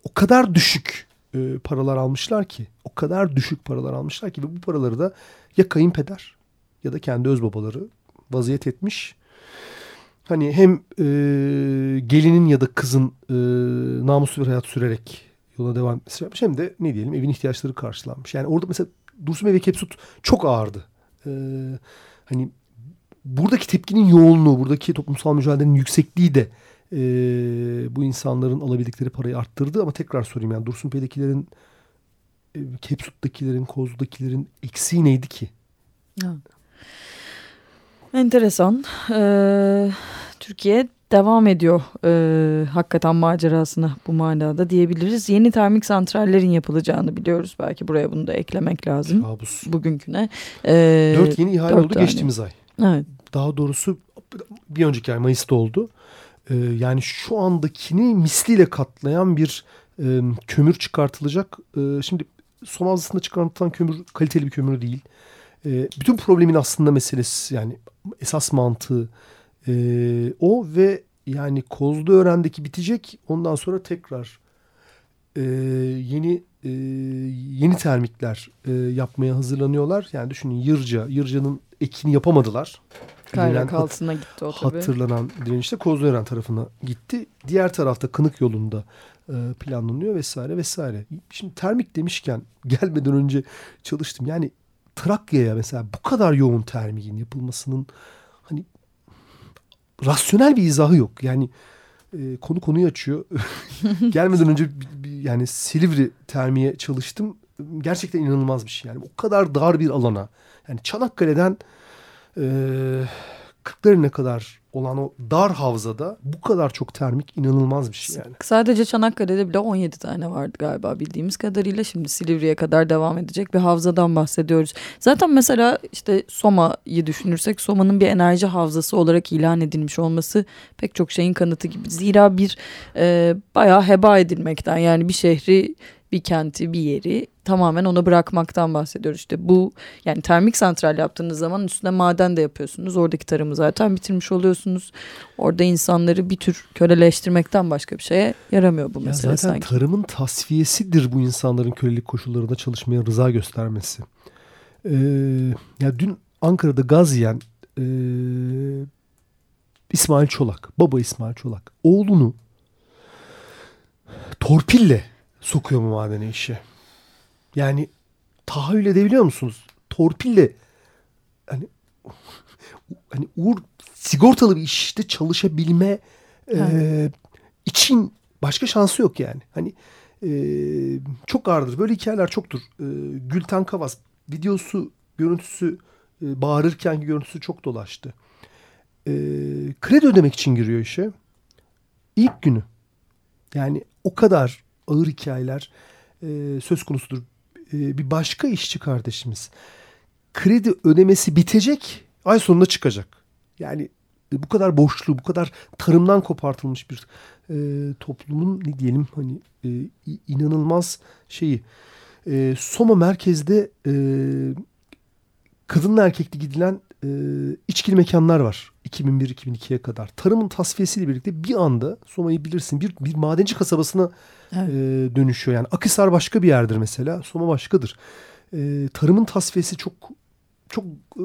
o kadar düşük e, paralar almışlar ki. O kadar düşük paralar almışlar ki. Ve bu paraları da ya kayınpeder ya da kendi öz babaları vaziyet etmiş. Hani hem e, gelinin ya da kızın e, namuslu bir hayat sürerek yola devam etmesi yapmış. Hem de ne diyelim evin ihtiyaçları karşılanmış. Yani orada mesela Dursun Bey ve Kepsut çok ağırdı. Ee, hani buradaki tepkinin yoğunluğu, buradaki toplumsal mücadelenin yüksekliği de e, bu insanların alabildikleri parayı arttırdı. Ama tekrar sorayım yani Dursun Bey'dekilerin e, Kepsut'takilerin, Kozlu'dakilerin eksiği neydi ki? Evet. Enteresan. Ee, Türkiye devam ediyor e, hakikaten macerasına bu manada diyebiliriz. Yeni termik santrallerin yapılacağını biliyoruz. Belki buraya bunu da eklemek lazım. Kabus. Bugünküne. E, dört yeni ihale dört oldu tane. geçtiğimiz ay. Evet. Daha doğrusu bir önceki ay Mayıs'ta oldu. E, yani şu andakini misliyle katlayan bir e, kömür çıkartılacak. E, şimdi Somazlısı'nda çıkartılan kömür kaliteli bir kömür değil. E, bütün problemin aslında meselesi yani esas mantığı e, o ve yani Kozlu Öğren'deki bitecek. Ondan sonra tekrar e, yeni e, yeni termikler e, yapmaya hazırlanıyorlar. Yani düşünün Yırca, Yırca'nın ekini yapamadılar. Kaynak altına gitti o tabii. Hatırlanan direnişte Kozluören tarafına gitti. Diğer tarafta Kınık yolunda e, planlanıyor vesaire vesaire. Şimdi termik demişken gelmeden önce çalıştım. Yani Trakya'ya mesela bu kadar yoğun termiğin yapılmasının hani rasyonel bir izahı yok. Yani e, konu konuyu açıyor. Gelmeden önce yani Silivri termiye çalıştım. Gerçekten inanılmaz bir şey. Yani o kadar dar bir alana. Yani Çanakkale'den e, Kırklareli'ne kadar olan o dar havzada bu kadar çok termik inanılmaz bir şey yani. Sadece Çanakkale'de bile 17 tane vardı galiba bildiğimiz kadarıyla. Şimdi Silivri'ye kadar devam edecek bir havzadan bahsediyoruz. Zaten mesela işte Soma'yı düşünürsek Soma'nın bir enerji havzası olarak ilan edilmiş olması pek çok şeyin kanıtı gibi. Zira bir e, bayağı heba edilmekten yani bir şehri bir kenti, bir yeri tamamen ona bırakmaktan bahsediyoruz. İşte bu yani termik santral yaptığınız zaman üstüne maden de yapıyorsunuz. Oradaki tarımı zaten bitirmiş oluyorsunuz. Orada insanları bir tür köleleştirmekten başka bir şeye yaramıyor bu ya mesele zaten sanki. tarımın tasfiyesidir bu insanların kölelik koşullarında çalışmaya rıza göstermesi. Ee, ya dün Ankara'da gaz yiyen e, İsmail Çolak, baba İsmail Çolak oğlunu torpille sokuyor mu madene işe? Yani tahayyül edebiliyor musunuz? Torpille hani hani Uğur sigortalı bir işte çalışabilme e, için başka şansı yok yani. Hani e, çok ağırdır. Böyle hikayeler çoktur. E, Gülten Kavas videosu, görüntüsü e, bağırırken görüntüsü çok dolaştı. E, kredi ödemek için giriyor işe. İlk günü. Yani o kadar ağır hikayeler e, söz konusudur. E, bir başka işçi kardeşimiz kredi ödemesi bitecek ay sonunda çıkacak. Yani bu kadar boşluğu, bu kadar tarımdan kopartılmış bir e, toplumun ne diyelim hani e, inanılmaz şeyi. E, Soma merkezde e, kadınla erkekli gidilen e, içkili mekanlar var. 2001-2002'ye kadar. Tarımın tasfiyesiyle birlikte bir anda Soma'yı bilirsin bir, bir madenci kasabasına evet. e, dönüşüyor. Yani Akhisar başka bir yerdir mesela. Soma başkadır. E, tarımın tasfiyesi çok çok e,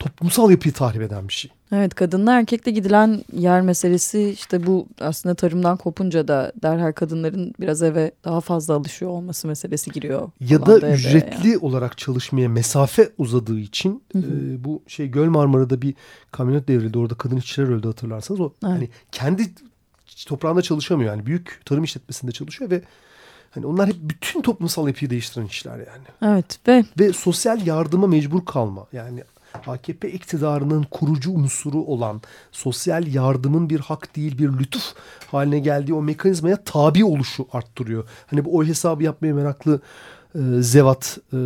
toplumsal yapıyı tahrip eden bir şey. Evet kadınla erkekle gidilen yer meselesi işte bu aslında tarımdan kopunca da derhal kadınların biraz eve daha fazla alışıyor olması meselesi giriyor. Ya da ücretli yani. olarak çalışmaya mesafe uzadığı için hı hı. E, bu şey Göl Marmara'da bir kamyonet devrildi orada kadın işçiler öldü hatırlarsanız. O evet. hani kendi toprağında çalışamıyor yani büyük tarım işletmesinde çalışıyor ve Hani onlar hep bütün toplumsal yapıyı değiştiren işler yani. Evet ve ve sosyal yardıma mecbur kalma. Yani AKP iktidarının kurucu unsuru olan sosyal yardımın bir hak değil bir lütuf haline geldiği o mekanizmaya tabi oluşu arttırıyor. Hani bu o hesabı yapmaya meraklı zevat e,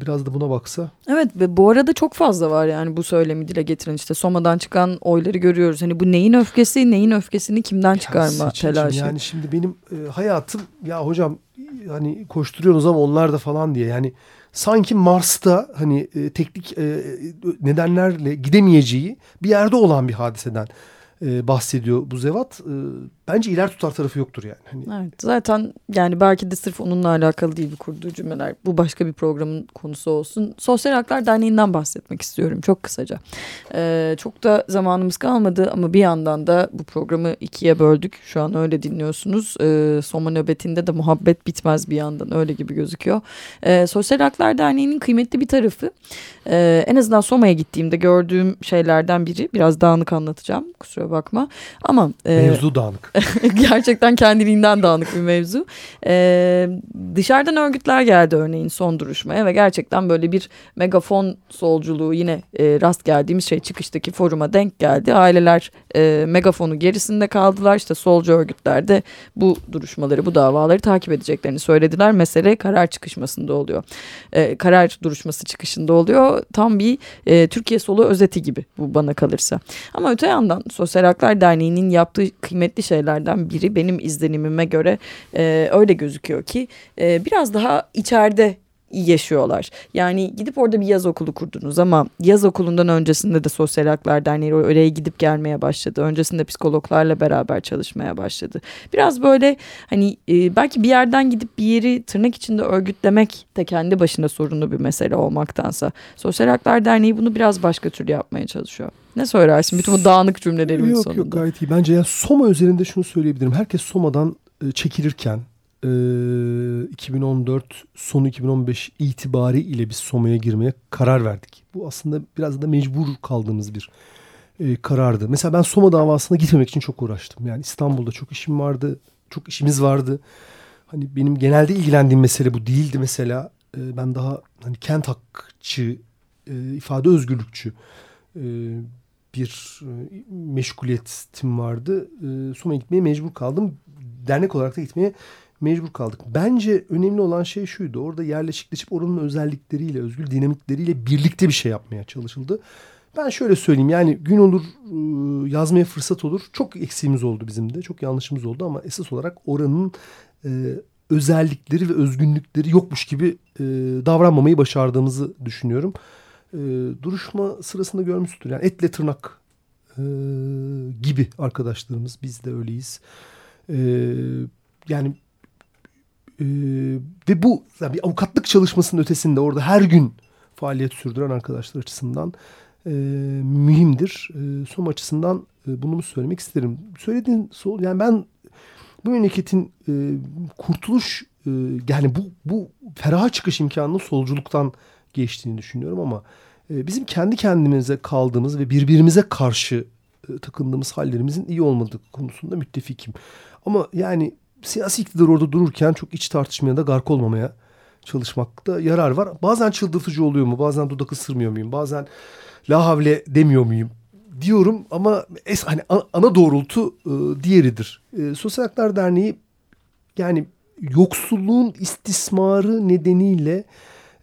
biraz da buna baksa. Evet ve bu arada çok fazla var yani bu söylemi dile getiren işte Soma'dan çıkan oyları görüyoruz. Hani bu neyin öfkesi neyin öfkesini kimden çıkarma ya, telaşı. Yani şimdi benim e, hayatım ya hocam hani koşturuyorsunuz ama onlar da falan diye yani sanki Mars'ta hani e, teknik nedenlerle gidemeyeceği bir yerde olan bir hadiseden bahsediyor bu zevat. E, bence iler tutar tarafı yoktur yani. Hani... Evet zaten yani belki de sırf onunla alakalı değil bu kurduğu cümleler. Bu başka bir programın konusu olsun. Sosyal Haklar Derneği'nden bahsetmek istiyorum çok kısaca. Ee, çok da zamanımız kalmadı ama bir yandan da bu programı ikiye böldük. Şu an öyle dinliyorsunuz. Ee, Soma nöbetinde de muhabbet bitmez bir yandan öyle gibi gözüküyor. Ee, Sosyal Haklar Derneği'nin kıymetli bir tarafı. Ee, en azından Soma'ya gittiğimde gördüğüm şeylerden biri. Biraz dağınık anlatacağım kusura bakma. Ama e, mevzu dağınık. gerçekten kendiliğinden dağınık bir mevzu. Ee, dışarıdan örgütler geldi örneğin son duruşmaya ve gerçekten böyle bir megafon solculuğu yine e, rast geldiğimiz şey çıkıştaki foruma denk geldi. Aileler e, megafonu gerisinde kaldılar. İşte solcu örgütler de bu duruşmaları, bu davaları takip edeceklerini söylediler. Mesele karar çıkışmasında oluyor. E, karar duruşması çıkışında oluyor. Tam bir e, Türkiye solu özeti gibi bu bana kalırsa. Ama öte yandan Sosyal Haklar Derneği'nin yaptığı kıymetli şeylerden biri benim izlenimime göre e, öyle gözüküyor ki e, biraz daha içeride yaşıyorlar. Yani gidip orada bir yaz okulu kurdunuz ama yaz okulundan öncesinde de Sosyal Haklar Derneği oraya gidip gelmeye başladı. Öncesinde psikologlarla beraber çalışmaya başladı. Biraz böyle hani e, belki bir yerden gidip bir yeri tırnak içinde örgütlemek de kendi başına sorunlu bir mesele olmaktansa Sosyal Haklar Derneği bunu biraz başka türlü yapmaya çalışıyor. Ne söylersin bütün bu dağınık cümlelerin yok, sonunda? Yok gayet iyi. Bence yani Soma üzerinde şunu söyleyebilirim. Herkes Soma'dan e, çekilirken 2014 sonu 2015 itibariyle biz Soma'ya girmeye karar verdik. Bu aslında biraz da mecbur kaldığımız bir e, karardı. Mesela ben Soma davasına gitmemek için çok uğraştım. Yani İstanbul'da çok işim vardı, çok işimiz vardı. Hani benim genelde ilgilendiğim mesele bu değildi mesela. E, ben daha hani kent hakçı, e, ifade özgürlükçü e, bir e, meşguliyetim vardı. E, Soma'ya gitmeye mecbur kaldım. Dernek olarak da gitmeye mecbur kaldık. Bence önemli olan şey şuydu. Orada yerleşikleşip oranın özellikleriyle, özgür dinamikleriyle birlikte bir şey yapmaya çalışıldı. Ben şöyle söyleyeyim yani gün olur ıı, yazmaya fırsat olur. Çok eksiğimiz oldu bizim de. Çok yanlışımız oldu ama esas olarak oranın e, özellikleri ve özgünlükleri yokmuş gibi e, davranmamayı başardığımızı düşünüyorum. E, duruşma sırasında görmüştür. Yani etle tırnak e, gibi arkadaşlarımız biz de öyleyiz. E, yani ee, ve bu yani bir avukatlık çalışmasının ötesinde orada her gün faaliyet sürdüren arkadaşlar açısından e, mühimdir. E, SOM açısından e, bunu söylemek isterim. Söylediğin sol yani ben bu memleketin e, kurtuluş e, yani bu bu feraha çıkış imkanının solculuktan geçtiğini düşünüyorum ama e, bizim kendi kendimize kaldığımız ve birbirimize karşı e, takındığımız hallerimizin iyi olmadığı konusunda müttefikim. Ama yani siyasi iktidar orada dururken çok iç tartışmaya da gark olmamaya çalışmakta yarar var. Bazen çıldırtıcı oluyor mu? Bazen dudak ısırmıyor muyum? Bazen la havle demiyor muyum? Diyorum ama es, hani ana doğrultu e, diğeridir. E, Sosyal Haklar Derneği yani yoksulluğun istismarı nedeniyle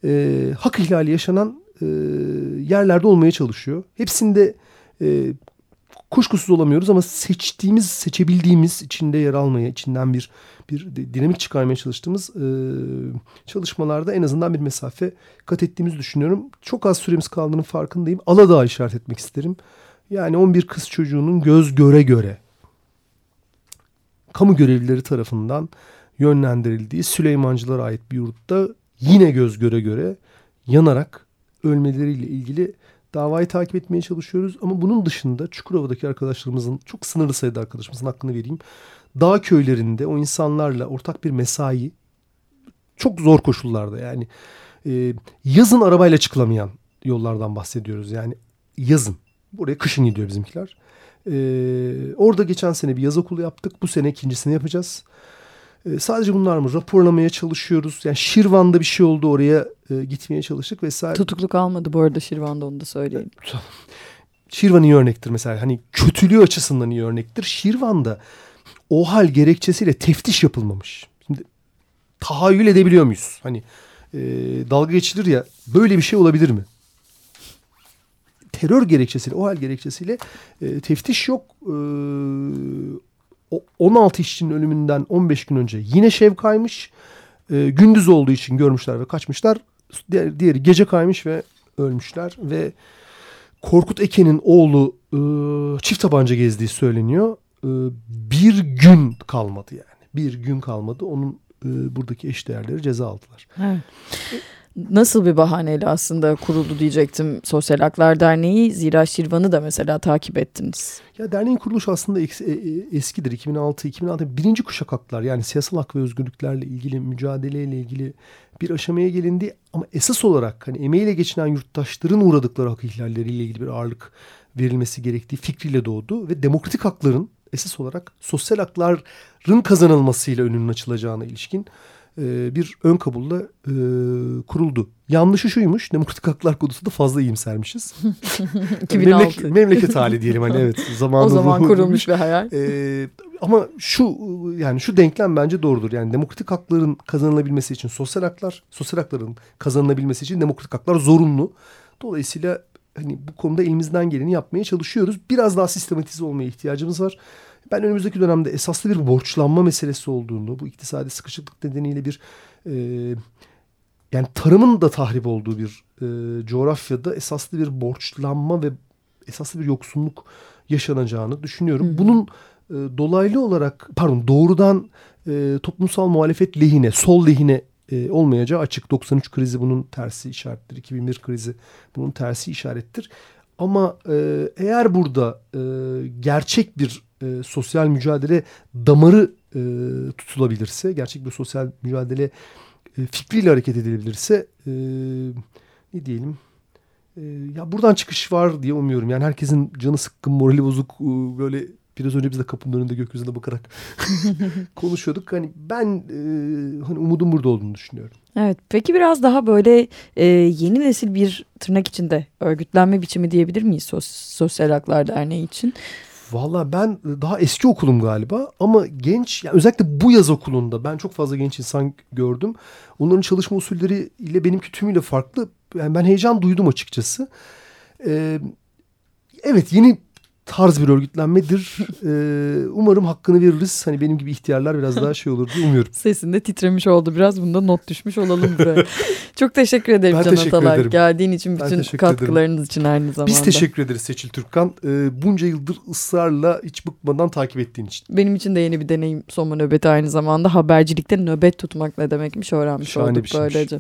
e, hak ihlali yaşanan e, yerlerde olmaya çalışıyor. Hepsinde e, kuşkusuz olamıyoruz ama seçtiğimiz, seçebildiğimiz içinde yer almaya, içinden bir bir dinamik çıkarmaya çalıştığımız e, çalışmalarda en azından bir mesafe kat ettiğimizi düşünüyorum. Çok az süremiz kaldığının farkındayım. Aladağ işaret etmek isterim. Yani 11 kız çocuğunun göz göre göre kamu görevlileri tarafından yönlendirildiği Süleymancılara ait bir yurtta yine göz göre göre yanarak ölmeleriyle ilgili davayı takip etmeye çalışıyoruz. Ama bunun dışında Çukurova'daki arkadaşlarımızın çok sınırlı sayıda arkadaşımızın hakkını vereyim. Dağ köylerinde o insanlarla ortak bir mesai çok zor koşullarda yani e, yazın arabayla çıkılamayan yollardan bahsediyoruz. Yani yazın. Buraya kışın gidiyor bizimkiler. E, orada geçen sene bir yaz okulu yaptık. Bu sene ikincisini yapacağız. E, sadece bunlar mı? Raporlamaya çalışıyoruz. Yani Şirvan'da bir şey oldu oraya e, gitmeye çalıştık vesaire. Tutukluk almadı bu arada Şirvan'da onu da söyleyeyim. Şirvan iyi örnektir mesela. Hani kötülüğü açısından iyi örnektir. Şirvan'da o hal gerekçesiyle teftiş yapılmamış. Şimdi tahayyül edebiliyor muyuz? Hani e, dalga geçilir ya böyle bir şey olabilir mi? Terör gerekçesiyle, o hal gerekçesiyle e, teftiş yok. E, 16 işçinin ölümünden 15 gün önce yine şev kaymış. E, gündüz olduğu için görmüşler ve kaçmışlar. Diğer, diğeri gece kaymış ve ölmüşler ve Korkut Eken'in oğlu e, çift tabanca gezdiği söyleniyor. E, bir gün kalmadı yani. Bir gün kalmadı. Onun e, buradaki eşdeğerleri ceza aldılar. Evet nasıl bir bahaneyle aslında kuruldu diyecektim Sosyal Haklar Derneği. Zira Şirvan'ı da mesela takip ettiniz. Ya derneğin kuruluşu aslında e, e, eskidir. 2006-2006 birinci kuşak haklar yani siyasal hak ve özgürlüklerle ilgili mücadeleyle ilgili bir aşamaya gelindi. Ama esas olarak hani emeğiyle geçinen yurttaşların uğradıkları hak ihlalleriyle ilgili bir ağırlık verilmesi gerektiği fikriyle doğdu. Ve demokratik hakların esas olarak sosyal hakların kazanılmasıyla önünün açılacağına ilişkin e, bir ön kabulla e, kuruldu. Yanlışı şuymuş demokratik haklar konusunda fazla iyimsermişiz. 2006. Memlek, memleket hali diyelim hani evet. Zamanı o zaman kurulmuş bir hayal. E, ama şu yani şu denklem bence doğrudur. Yani demokratik hakların kazanılabilmesi için sosyal haklar, sosyal hakların kazanılabilmesi için demokratik haklar zorunlu. Dolayısıyla hani bu konuda elimizden geleni yapmaya çalışıyoruz. Biraz daha sistematize olmaya ihtiyacımız var. Ben önümüzdeki dönemde esaslı bir borçlanma meselesi olduğunu, bu iktisadi sıkışıklık nedeniyle bir e, yani tarımın da tahrip olduğu bir e, coğrafyada esaslı bir borçlanma ve esaslı bir yoksunluk yaşanacağını düşünüyorum. Hı. Bunun e, dolaylı olarak pardon doğrudan e, toplumsal muhalefet lehine, sol lehine e, olmayacağı açık. 93 krizi bunun tersi işarettir. 2001 krizi bunun tersi işarettir. Ama e, eğer burada e, gerçek bir e, sosyal mücadele damarı e, tutulabilirse, gerçek bir sosyal mücadele e, fikriyle hareket edilebilirse e, ne diyelim e, ya buradan çıkış var diye umuyorum. Yani herkesin canı sıkkın, morali bozuk, e, böyle biraz önce biz de kapının önünde gökyüzüne bakarak konuşuyorduk. Hani ben e, hani umudum burada olduğunu düşünüyorum. Evet peki biraz daha böyle e, yeni nesil bir tırnak içinde örgütlenme biçimi diyebilir miyiz Sos Sosyal Haklar Derneği için? Valla ben daha eski okulum galiba ama genç yani özellikle bu yaz okulunda ben çok fazla genç insan gördüm. Onların çalışma usulleri ile benimki tümüyle farklı. Yani ben heyecan duydum açıkçası. Ee, evet yeni tarz bir örgütlenmedir. Ee, umarım hakkını veririz. Hani benim gibi ihtiyarlar biraz daha şey olur diye umuyorum. Sesinde titremiş oldu biraz. Bunda not düşmüş olalım buraya. Çok teşekkür ederim ben Can teşekkür Atalay. Ederim. Geldiğin için bütün katkılarınız ederim. için aynı zamanda. Biz teşekkür ederiz Seçil Türkkan. Ee, bunca yıldır ısrarla hiç bıkmadan takip ettiğin için. Benim için de yeni bir deneyim Soma nöbeti aynı zamanda. Habercilikte nöbet tutmak ne demekmiş öğrenmiş Şahane olduk böylece.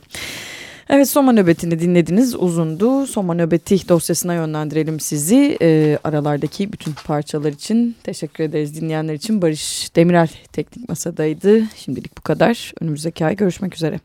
Evet Soma nöbetini dinlediniz uzundu. Soma nöbeti dosyasına yönlendirelim sizi. E, aralardaki bütün parçalar için teşekkür ederiz dinleyenler için. Barış Demirel teknik masadaydı. Şimdilik bu kadar. Önümüzdeki ay görüşmek üzere.